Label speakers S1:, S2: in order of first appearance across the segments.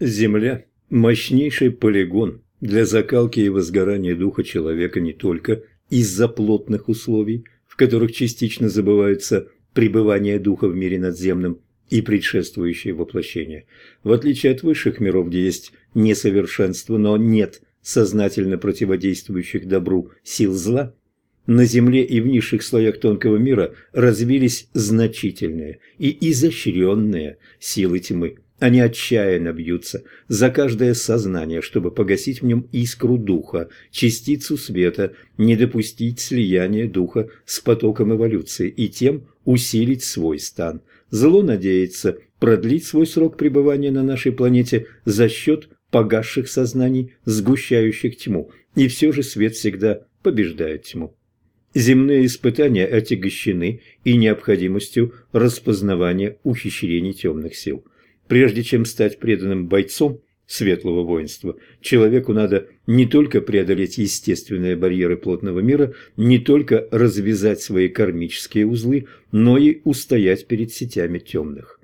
S1: Земля – мощнейший полигон для закалки и возгорания духа человека не только из-за плотных условий, в которых частично забываются пребывание духа в мире надземном и предшествующее воплощение. В отличие от высших миров, где есть несовершенство, но нет сознательно противодействующих добру сил зла, на Земле и в низших слоях тонкого мира развились значительные и изощренные силы тьмы – они отчаянно бьются за каждое сознание, чтобы погасить в нем искру духа, частицу света, не допустить слияния духа с потоком эволюции и тем усилить свой стан. Зло надеется продлить свой срок пребывания на нашей планете за счет погасших сознаний, сгущающих тьму, и все же свет всегда побеждает тьму. Земные испытания отягощены и необходимостью распознавания ухищрений темных сил – Прежде чем стать преданным бойцом светлого воинства, человеку надо не только преодолеть естественные барьеры плотного мира, не только развязать свои кармические узлы, но и устоять перед сетями темных.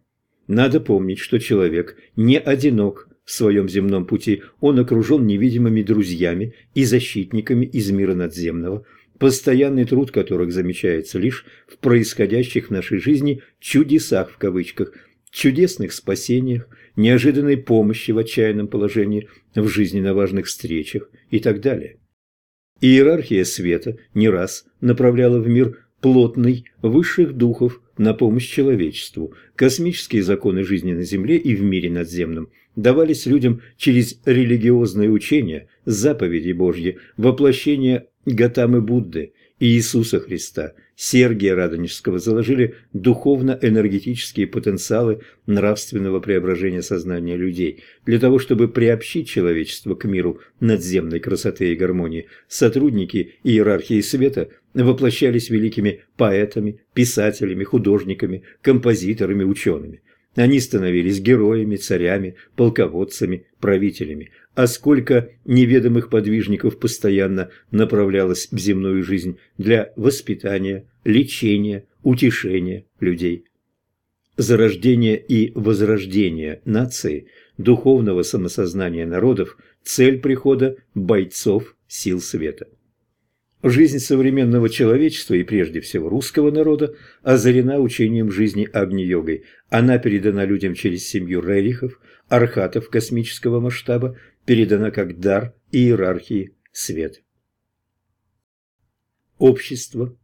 S1: Надо помнить, что человек не одинок в своем земном пути, он окружен невидимыми друзьями и защитниками из мира надземного, постоянный труд которых замечается лишь в происходящих в нашей жизни «чудесах» в кавычках – чудесных спасениях, неожиданной помощи в отчаянном положении, в жизненно важных встречах и так далее. Иерархия света не раз направляла в мир плотный высших духов на помощь человечеству. Космические законы жизни на Земле и в мире надземном давались людям через религиозные учения, заповеди Божьи, воплощение Гатамы Будды и Иисуса Христа, Сергия Радонежского заложили духовно-энергетические потенциалы нравственного преображения сознания людей. Для того, чтобы приобщить человечество к миру надземной красоты и гармонии, сотрудники иерархии света воплощались великими поэтами, писателями, художниками, композиторами, учеными. Они становились героями, царями, полководцами, правителями. А сколько неведомых подвижников постоянно направлялось в земную жизнь для воспитания, лечения, утешения людей. Зарождение и возрождение нации, духовного самосознания народов – цель прихода бойцов сил света. Жизнь современного человечества и прежде всего русского народа озарена учением жизни Агни-йогой. Она передана людям через семью Рерихов, архатов космического масштаба, передана как дар иерархии света. Общество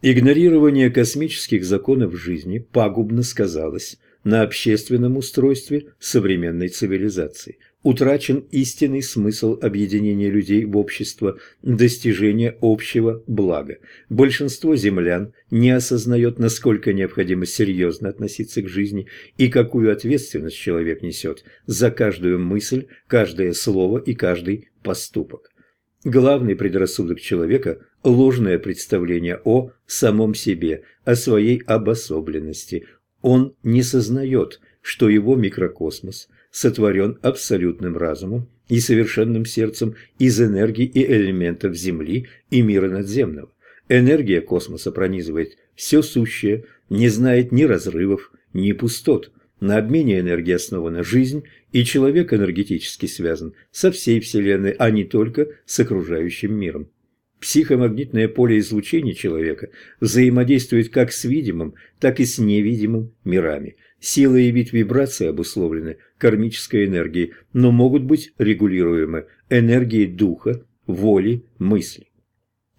S1: Игнорирование космических законов жизни пагубно сказалось на общественном устройстве современной цивилизации – утрачен истинный смысл объединения людей в общество, достижения общего блага. Большинство землян не осознает, насколько необходимо серьезно относиться к жизни и какую ответственность человек несет за каждую мысль, каждое слово и каждый поступок. Главный предрассудок человека – ложное представление о самом себе, о своей обособленности. Он не сознает, что его микрокосмос – сотворен абсолютным разумом и совершенным сердцем из энергии и элементов Земли и мира надземного. Энергия космоса пронизывает все сущее, не знает ни разрывов, ни пустот. На обмене энергии основана жизнь, и человек энергетически связан со всей Вселенной, а не только с окружающим миром. Психомагнитное поле излучения человека взаимодействует как с видимым, так и с невидимым мирами. Сила и вид вибрации обусловлены кармической энергией, но могут быть регулируемы энергией духа, воли, мысли.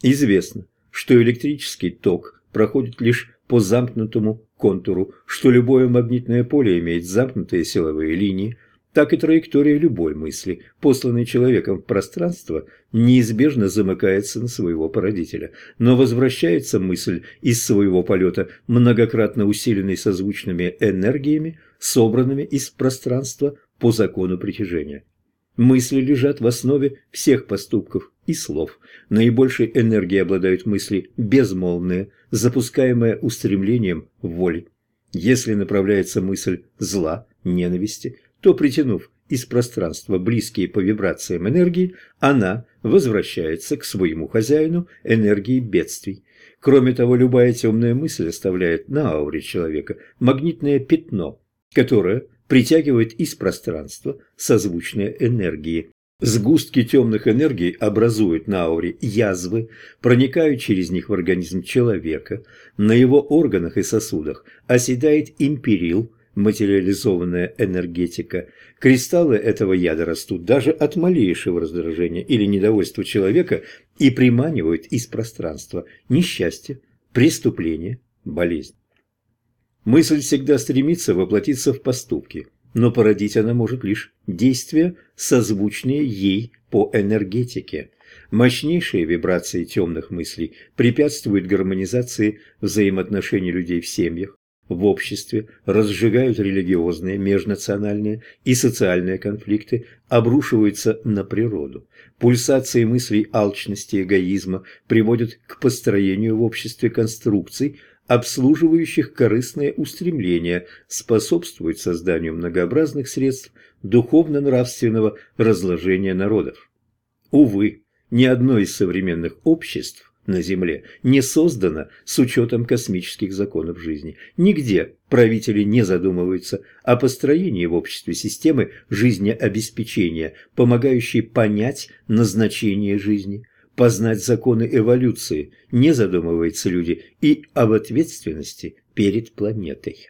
S1: Известно, что электрический ток проходит лишь по замкнутому контуру, что любое магнитное поле имеет замкнутые силовые линии, так и траектория любой мысли, посланной человеком в пространство, неизбежно замыкается на своего породителя. Но возвращается мысль из своего полета, многократно усиленной созвучными энергиями, собранными из пространства по закону притяжения. Мысли лежат в основе всех поступков и слов. Наибольшей энергией обладают мысли безмолвные, запускаемые устремлением воли. Если направляется мысль зла, ненависти – то, притянув из пространства близкие по вибрациям энергии, она возвращается к своему хозяину энергии бедствий. Кроме того, любая темная мысль оставляет на ауре человека магнитное пятно, которое притягивает из пространства созвучные энергии. Сгустки темных энергий образуют на ауре язвы, проникают через них в организм человека. На его органах и сосудах оседает империл, материализованная энергетика. Кристаллы этого яда растут даже от малейшего раздражения или недовольства человека и приманивают из пространства несчастье, преступление, болезнь. Мысль всегда стремится воплотиться в поступки, но породить она может лишь действия, созвучные ей по энергетике. Мощнейшие вибрации темных мыслей препятствуют гармонизации взаимоотношений людей в семьях, в обществе разжигают религиозные, межнациональные и социальные конфликты, обрушиваются на природу. Пульсации мыслей алчности, эгоизма приводят к построению в обществе конструкций, обслуживающих корыстные устремления, способствуют созданию многообразных средств духовно-нравственного разложения народов. Увы, ни одно из современных обществ на Земле не создано с учетом космических законов жизни. Нигде правители не задумываются о построении в обществе системы жизнеобеспечения, помогающей понять назначение жизни, познать законы эволюции, не задумываются люди и об ответственности перед планетой.